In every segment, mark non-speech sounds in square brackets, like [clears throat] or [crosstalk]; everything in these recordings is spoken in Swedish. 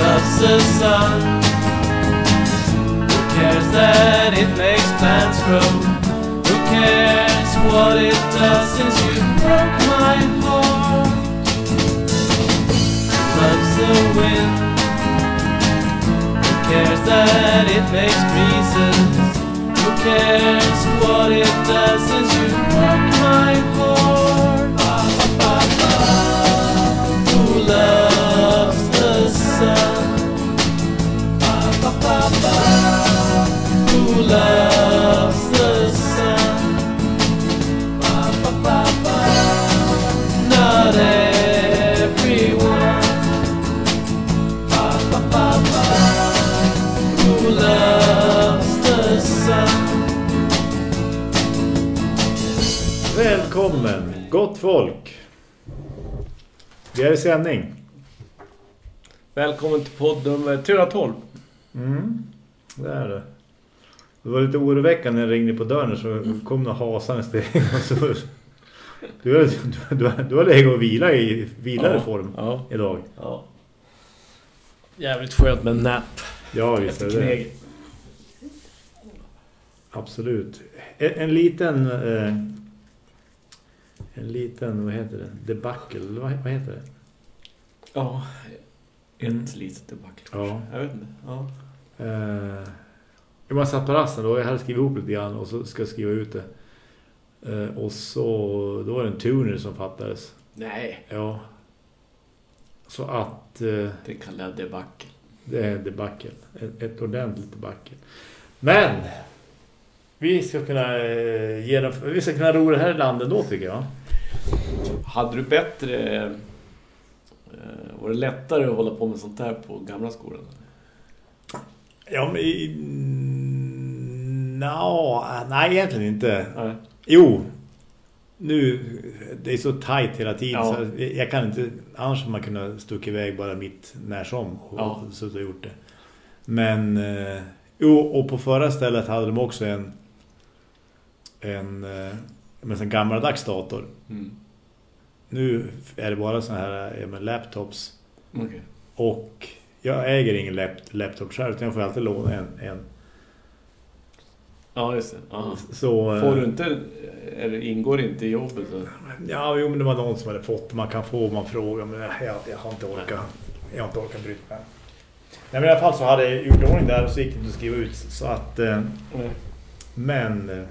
loves the sun. Who cares that it makes plants grow? Who cares what it does since you broke my heart? Who loves the wind? Who cares that it makes breezes? Who cares what it does since you broke my heart? Folk. Vi är i sändning. Välkommen till podd nummer 312. Mm, det är det. Det var lite oroväckande när jag ringde på dörren så kom några hasande steg. [laughs] Du har, du, du, du har legat och vila i vilare Ja, form ja. idag. Ja. Jävligt skönt med en nap Ja, visst är det. Absolut. En, en liten... Eh, en liten, vad heter det? Debacle, vad, vad heter det? Ja, ett Mm. litet debacle. Ja. Jag vet inte. Ja. Eh, jag satt på rasten då, jag hade skrivit ihop lite grann och så ska jag skriva ut det. Eh, och så, då var det en tuner som fattades. Nej, Ja. Så att eh, det kallar jag debacle. det är debacle. Ett, ett ordentligt debacle. Men! Vi ska kunna eh, genomföra, vi ska kunna ro det här landet då tycker jag. Hade du bättre... Eh, var det lättare att hålla på med sånt här på gamla skolan? Ja, men... Nå, nej, egentligen inte. Nej. Jo, nu, det är så tajt hela tiden Ja. så jag, kan inte, annars hade man kunnat stucka iväg bara mitt när som och Ja. så har gjort det. Men, eh, jo, och på förra stället hade de också en en, eh, med en gammaldags dator. Mm. Nu är det bara så här eh, med laptops Okej. och jag äger ingen lap, laptop själv utan jag får alltid låna en. en. Ja, just det. Så, eh, Får du inte... Eller ingår inte i jobbet? Så. Ja, jo, men det var någon som hade fått. Man kan få man frågar, men jag, jag, har inte orkat. Jag har inte orkat bryta mig. Nej, men i alla fall så hade jag gjort ordning där och så gick det inte att skriva ut. Så att, eh, men,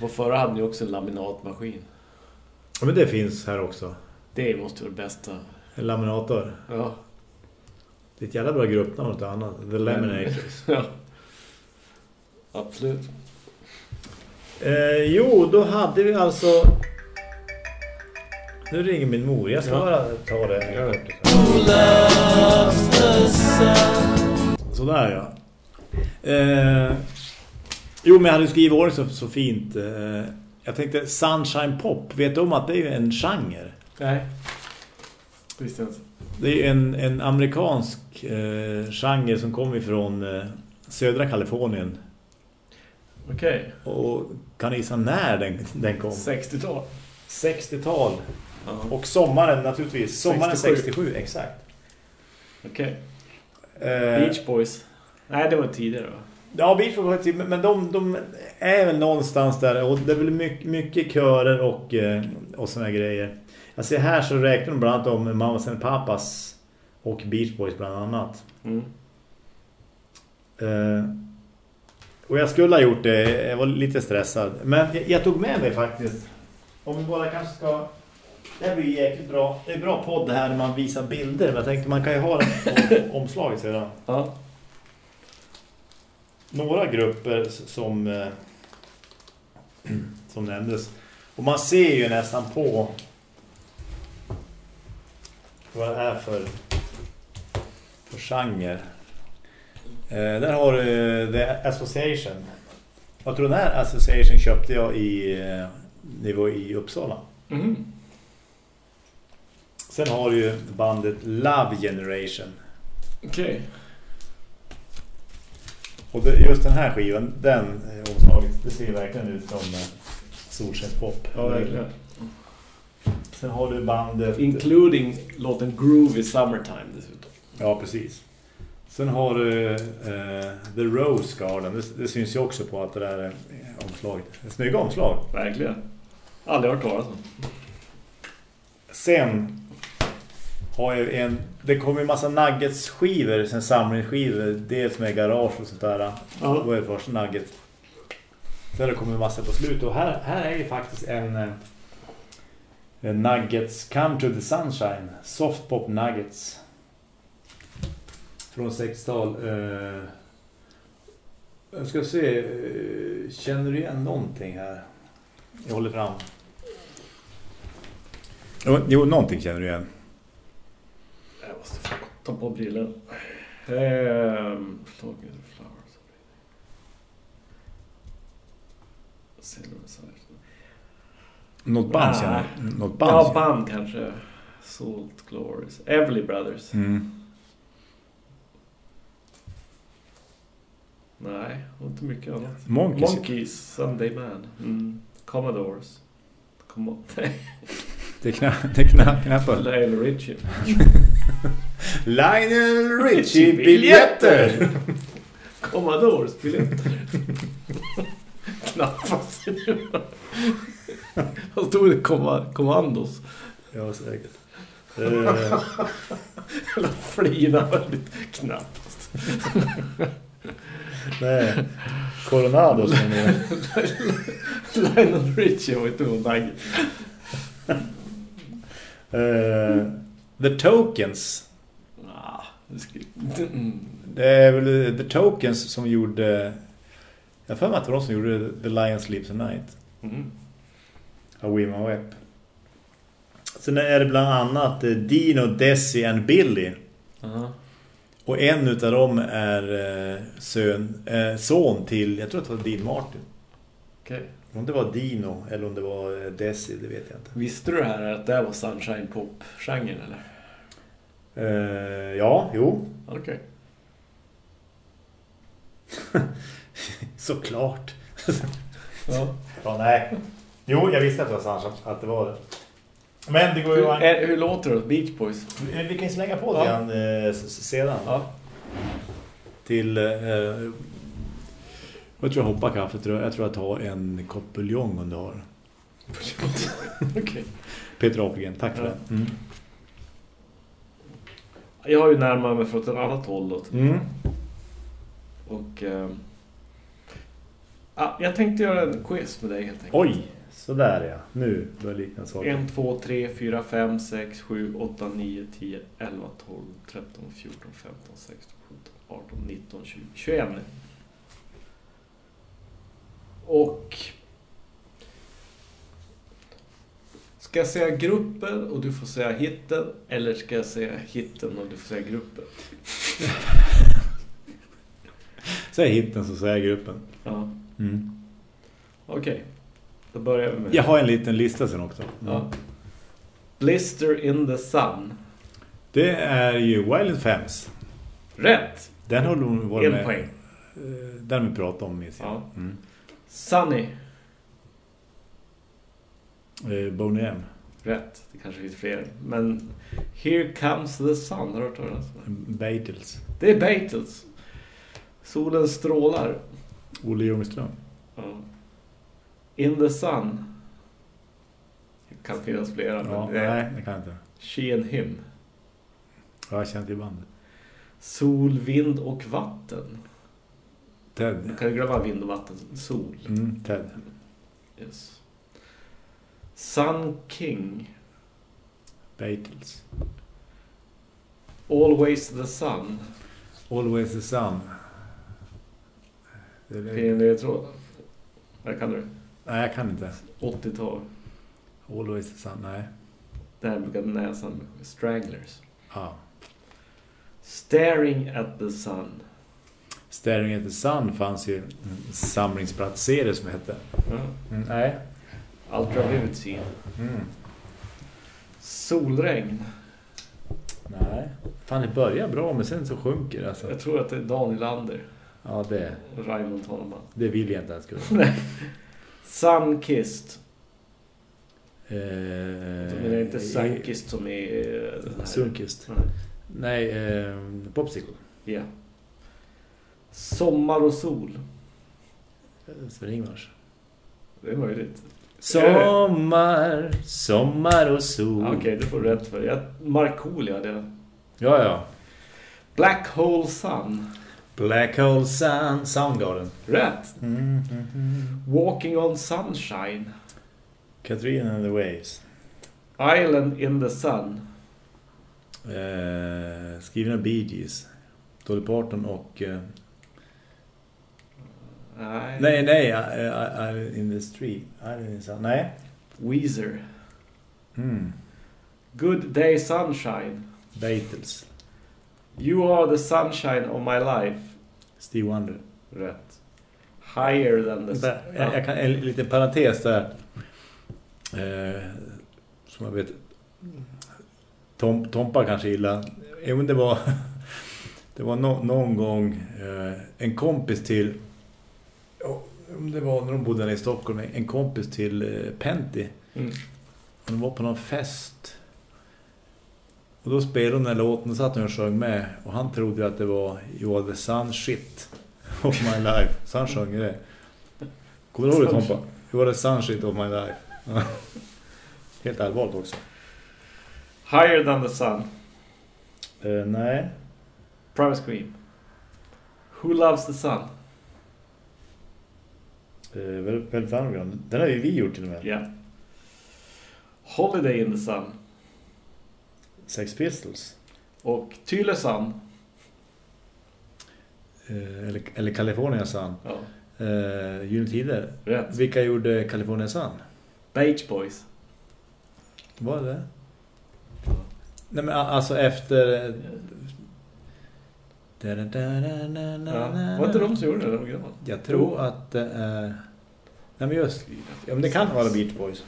på förra hade ni också en laminatmaskin. ja, men det finns här också. Det måste vara det bästa. En laminator. Ja. Det är ett jävla bra gruppnamn något annat. The Laminators. [laughs] ja. Absolut. Eh, jo, då hade vi alltså... Nu ringer min mor. Jag ska Ja. bara ta det. Sådär ja. Eh, jo, men jag hade skrivit ordning så, så fint. Eh, jag tänkte Sunshine Pop. Vet du om att det är en genre? Nej. Visst inte. Det är en, en amerikansk eh, genre som kommer ifrån eh, södra Kalifornien. Okej. Och kan gissa när den, den kom? 60-tal. 60-tal. Ja. Och sommaren naturligtvis. Sommaren 67. 67, exakt. Okej. Eh, Beach Boys. Nej, det var tidigare va? Ja, Beach Boys faktiskt, men- de, de är väl någonstans där och det är väl mycket, mycket körer och, eh, och såna grejer. Jag ser här så räknar de bland annat om Mamas and Papas och Beach Boys bland annat. Mm. Eh, och jag skulle ha gjort det, jag var lite stressad. Men jag, jag tog med mig faktiskt. Om vi bara kanske ska... Det här blir jäkligt bra. Det är bra podd det här när man visar bilder. Men jag tänkte man kan ju ha det på [laughs] omslaget sedan. Ja. Några grupper som eh, [clears throat] som nämndes. Och man ser ju nästan på vad det är för för genre. Eh, där har du eh, The Association. Jag tror den här Association köpte jag i eh, var i Uppsala. Mhm. Sen har du ju bandet Love Generation. Okej. Och det, just den här skivan, den eh, omslaget, det ser verkligen ut som eh, solskenspop. Ja, verkligen. Sen har du bandet... Including låten Groovy Summertime dessutom. Ja, precis. Sen har du eh, The Rose Garden. Det, det syns ju också på att det där är omslaget. Snygga omslag. Verkligen. Aldrig hört talas om. Sen har jag en... Det kommer en massa nuggets-skivor, sen samlingsskivor. Dels med garage och sånt där. Ja. Då är det först nugget. Sen det kommit en massa på slut. Och här, här är ju faktiskt en... eh, en Nuggets Come to the Sunshine. Soft Pop Nuggets. Från 60-tal. Eh, jag ska se. eh, Känner du igen någonting här? Jag håller fram. Jo, jo någonting känner du igen. Måste få ta på brillen. Size. Något band Nej. känner? Något band? Ja, band kanske. Salt Glories. Everly Brothers. Mm. Nej, inte mycket annat. Monkeys. Monkeys, Sunday Man. Mm. Commodores. On. [laughs] Det är är knä, knappar. Lionel Richie. [laughs] [laughs] Lionel Richie biljetter. Commodores biljetter. [laughs] Knappast. Vad stod det? Komma- Kommandos. Ja, säkert. Eh, [laughs] Eller flina väldigt knappt. nej. Coronado som är... Lionel Richie var inte någon nagg. The Tokens. Ah, det är väl The Tokens som gjorde... Jag för mig att det var de som gjorde The Lion Sleeps at Night. Mm. Av Wim Webb. Sen är det bland annat eh, Dino, Desi and Billy. Aha. Och en utav dem är eh, son, eh, son till, jag tror att det var Dean Martin. Okej. Om det var Dino eller om det var eh, Desi, det vet jag inte. Visste du det här att det här var Sunshine Pop-genren eller? Eh, ja, jo. Okej. [laughs] Såklart. Ja. ja, nej. Jo, jag visste att det var Sunshine, att det var det. Men det går ju... Hur, är, hur låter det? Beach Boys? Vi kan slänga på Ja. det igen eh, sedan. Ja. Till... Eh, jag tror jag hoppar kaffet. Jag tror jag tar en kopp buljong om du har. [laughs] Okej. Peter Apelgren, tack för Ja. det. Mm. Jag har ju närmare mig från ett annat håll. Mm. Och... ja, jag tänkte göra en quiz med dig helt enkelt. Oj, sådär ja. Nu börjar likna saker. 1, 2, 3, 4, 5, 6, 7, 8, 9, 10, 11, 12, 13, 14, 15, 16, 17, 18, 19, 20, 21 nu. Och... Ska jag säga gruppen och du får säga hitten? Eller ska jag säga hitten och du får säga gruppen? [laughs] Säg hitten så säger gruppen. Ja, Mm. okej. Då börjar vi med... Jag har en liten lista sen också. Mm. Ja. Blister in the sun. Det är ju Wild Femmes. Rätt! Den har du varit En med. poäng. Eh, Den vi pratade om jag. Ja. Mm. Sunny. Eh, Boney M. Rätt. Det kanske finns fler. Men Here comes the sun. Har du hört talas om det? Beatles. Det är Beatles. Solen strålar. Olle Ljungström. Ja. In the sun. Det kan finnas flera. Ja, men det är nej, det kan inte. She and him. Ja, Jag känner till bandet. Sol, vind och vatten. Ted. Du kan ju glömma vind och vatten. Sol. Mm, Ted. Yes. Sun King. Beatles. Always the sun. Always the sun. Det är- Fin ledtråd. Vad kan du? Nej, jag kan inte. 80-tal. Always the sun, nej. Där brukade näsan Stranglers. Ja. Staring at the sun. Staring at the Sun fanns ju en samlingsplatsserie som hette. Ja. Mm, nej. Ultravivid. Mm. Solregn. Nej. Fan, det börjar bra men sen så sjunker det alltså. Jag tror att det är Daniel Lander. Ja, det, Raymond Holman. det vill jag inte ens skulle. Sunkissed. Eh, Det är inte Sunkissed som är... eh, Sunkist. Nej. Eh, Popsicle. Ja. Sommar och sol. Sven-Ingvars. Det är möjligt. Sommar, sommar och sol. Okej, det får du rätt för. Jag, Markoolio, det. Ja, ja. Black Hole Sun. Black Hole Sun, Soundgarden. Rätt. Mm, mm, mm. Walking on Sunshine. Katrina and the Waves. Island in the Sun. Eh, skriven av Bee Gees. Dolly Parton och... Eh, Nej. nej, nej. I, I, I, in the Street. Nej. Weezer. Mm. Good Day Sunshine. Beatles. You are the sunshine of my life. Steve Wonder. Rätt. Higher than the Vänta, jag, jag kan, en liten parentes där. Eh, som jag vet Tom, Tompa kanske gillar. Men [laughs] det var det var no, någon gång eh, en kompis till om det var när de bodde i Stockholm en kompis till eh, Penty. Mm. De var på någon fest. Och då spelade de den här låten och satt och sjöng med. Och han trodde att det var You are the sun shit [laughs] of my life. Så han sjöng det. Kommer du ihåg det Tompa? You are the sun shit of my life. [laughs] Helt allvarligt också. Higher than the sun. Uh, nej. Private Scream. Who loves the sun? Väldigt, väldigt underground. Den har ju vi gjort till och med. Ja. Holiday in the sun. Sex Pistols. Och Tylösand. Uh, eller, eller California Sun. Ja. Uh, Gyllene. Rätt. Vilka gjorde California Sun? Beach Boys. Var det? Nej men alltså efter... Ja. Var inte de som gjorde det? De? Jag tror att det är... Nej men just... Ja men det kan vara Beach Boys.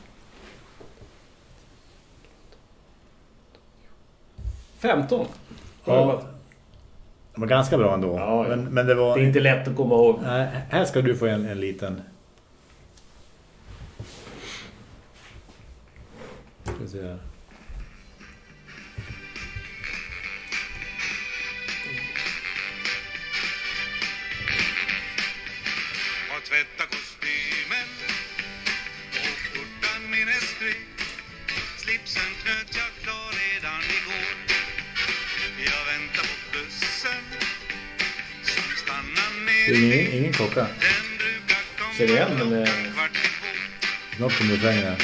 15. Ja. Det var ganska bra ändå. Ja. Men, men det var... Det är inte lätt att komma ihåg. Nej, här ska du få en, en liten... Ska se här. Ingen, ingen klocka. Känner igen, men, eh, som du svänger här.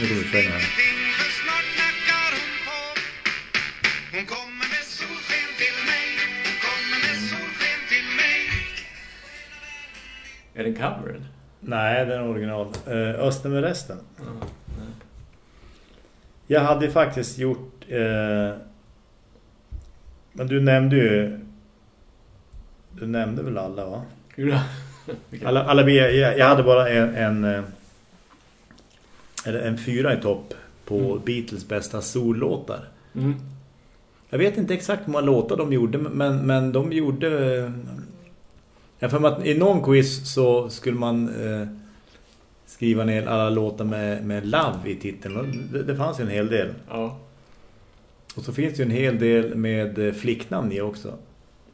Nu kommer svänga här. snart kommer kommer. Är den covered? Nej, den är original. Uh, Östen med resten. Jag hade faktiskt gjort... eh, men du nämnde ju... Du nämnde väl alla va? Ja. [laughs] Alla, alla jag, jag hade bara en, en, eh, eller en fyra i topp på Mm. Beatles bästa sollåtar. Mm. Jag vet inte exakt hur många låtar de gjorde, men, men de gjorde... eh, Jag mig att i någon quiz så skulle man eh, skriva ner alla låtar med, med Love i titeln. Det, det fanns ju en hel del. Ja. Och så finns det ju en hel del med eh, flicknamn i också.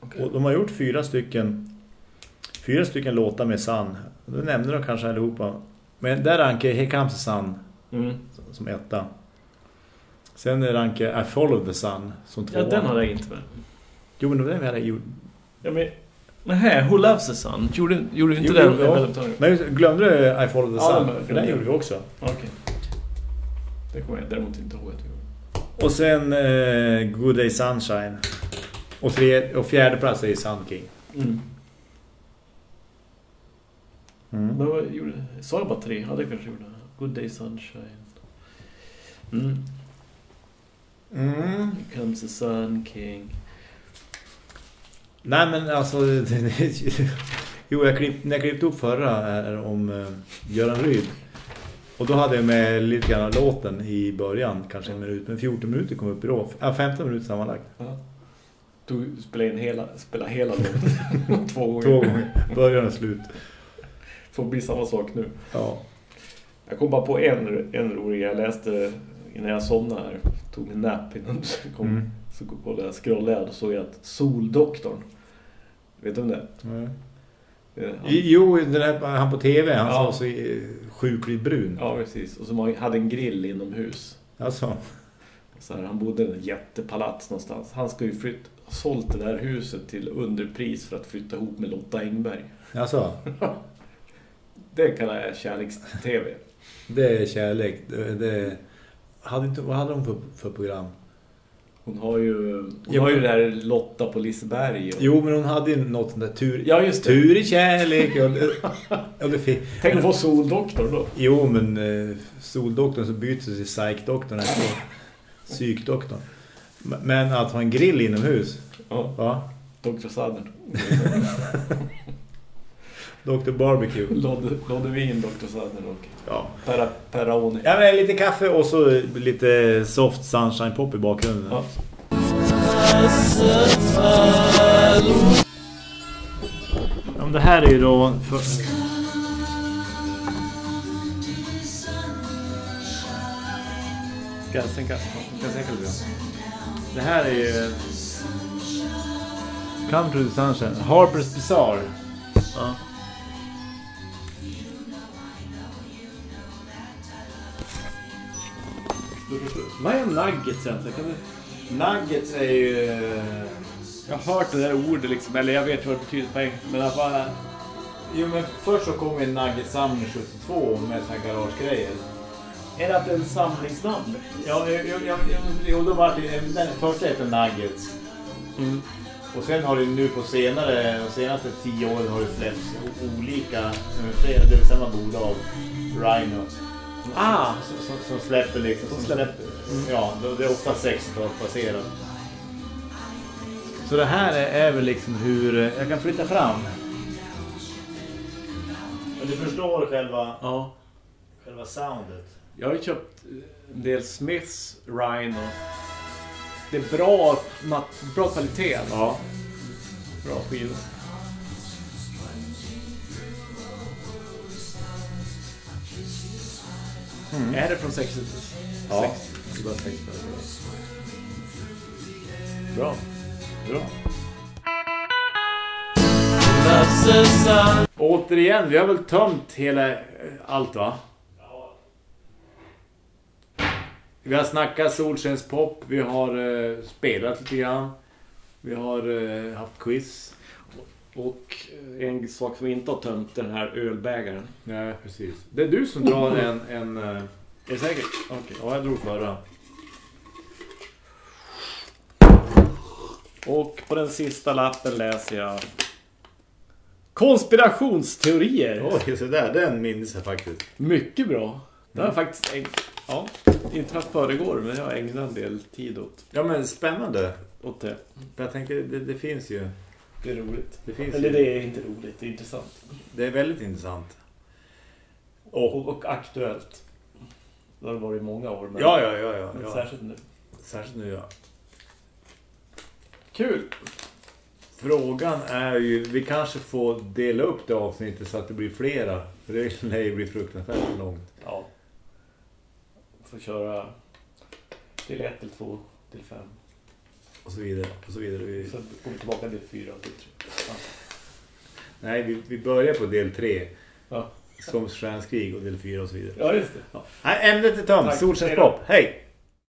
Okej. Och de har gjort fyra stycken fyra stycken låtar med Sun. Det nämnde de kanske allihopa. Men där rankar Here Comes Sun Mm. som etta. Sen rankar I Follow the Sun som tvåa. Ja, den hade jag inte med. Jo, men den hade jag gjort. Ja, men... Här, Who Loves the Sun? Gjorde, gjorde inte Jo, den? ja. Men glömde du I Follow the Ja, Sun? För den gjorde vi också. Okej. Det kommer jag däremot inte ihåg gjorde. Och sen eh, Good Day Sunshine. Och, tre, och fjärde plats är Sun King. Mm. Mm. Men vad gjorde... Sa jag bara tre? Ja, det kanske gjorde. Good Day Sunshine. Mm. Mm. Here comes the Sun King. Nej men alltså [laughs] Jo jag klipp, när jag klippte upp förra här om uh, Göran Ryd Och då hade jag med lite grann av låten i början Kanske en minut Men 14 minuter kom upp i då Ja 15 minuter sammanlagt Ja. Du spelar in hela, spelar hela låten [laughs] två gånger. Två gånger Början och slut Får bli samma sak nu. Ja Jag kom bara på en, en rolig. Jag läste innan jag somnade här. Tog en nap innan jag kom. Mm. Så kollade jag, scrollade jag och såg jag att Soldoktorn. Vet du om det? är? Är han- Jo, den där, han på tv, han Ja. var så eh, sjukligt brun. Ja, precis. Och som hade en grill inomhus. Alltså, Så här, han bodde i en jättepalats någonstans. Han ska ju flytta, sålt det där huset till underpris för att flytta ihop med Lotta Engberg. alltså, [laughs] Det kallar jag kärleks-tv. det är kärlek. Det, det, hade inte, vad hade de för, för program? Hon har ju, hon Ja, har ju det där Lotta på Liseberg. Och... Jo, men hon hade ju något sånt där tur... Ja, just det. Tur i kärlek. Det, ja, det fick, Tänk på Soldoktorn då. Jo, men eh, soldoktorn så byter sig till psykdoktorn psykdoktorn. Men att ha en grill inomhus. Ja, Ja, Dr. Southern. [laughs] [laughs] Dr. Barbecue. [laughs] Lodde, Lodde Vin, Dr. Southern och Ja. Perra, Perraoni. ja, men lite kaffe och så lite soft sunshine pop i bakgrunden. Ja. Ja, det här är ju då... För... Ska jag sänka, ska jag sänka lite? Det här är ju... Come to the sunshine. Harper's Bazaar. Ja. Vad är nuggets egentligen? Kan du... Nuggets är ju... Jag har hört det där ordet liksom, eller jag vet vad det betyder på engelska. Men att bara... Jo men först så kom en Nuggets-samling 72 med såna här garagegrejer. Är det att det är en samlingsnamn? Ja, jo, då var det den första heter Nuggets. Mm. Och sen har det nu på senare, de senaste tio åren har det släppts olika, eh, flera, det är samma bolag, Rhino. Som, Ah! som, som, som släpper liksom, som Som ja, det- är ofta 60-talsbaserat. Så det här är, är väl liksom hur, eh, jag kan flytta fram. Men du förstår själva, Ja. själva soundet. Jag har ju köpt en del Smiths Rhino. Det är bra, bra kvalitet. Ja. Bra skivor. Är det från 60 Ja. 60 det var 60 Bra. Bra. Sun. Återigen, vi har väl tömt hela eh, allt va? Vi har snackat solskenspop, vi har eh, spelat lite grann. Vi har eh, haft quiz. Och en sak som inte har tömt, den här ölbägaren. Nej, precis. Det är du som drar en... en eh, Är det säkert? Okej. ja, jag drog förra. Och på den sista lappen läser jag Konspirationsteorier. Oj, så där, den minns jag faktiskt. Mycket bra. Det har jag faktiskt ja, inte att föregår men jag har ägnat en del tid åt, Ja, men spännande. åt det. Jag tänker, det, det finns ju... Det är roligt. Det finns Eller ju. det är inte roligt, det är intressant. Det är väldigt intressant. Och, och aktuellt. Det har varit i många år men, Ja, ja, ja, ja. men ja. särskilt nu. Särskilt nu, ja. Kul! Frågan är ju, vi kanske får dela upp det avsnittet så att det blir flera. För det [laughs] lär ju bli fruktansvärt långt. Ja. Får köra till ett, till två, till fem. Och så vidare. Och så vidare. Vi, Sen går vi tillbaka till fyra och till tre. Ja. nej, vi, vi börjar på del tre. Ja. Som stjärnskrig och del fyra och så vidare. ja, just det. Nej, ämnet är tömt. Tack. Solskenspop. Hej!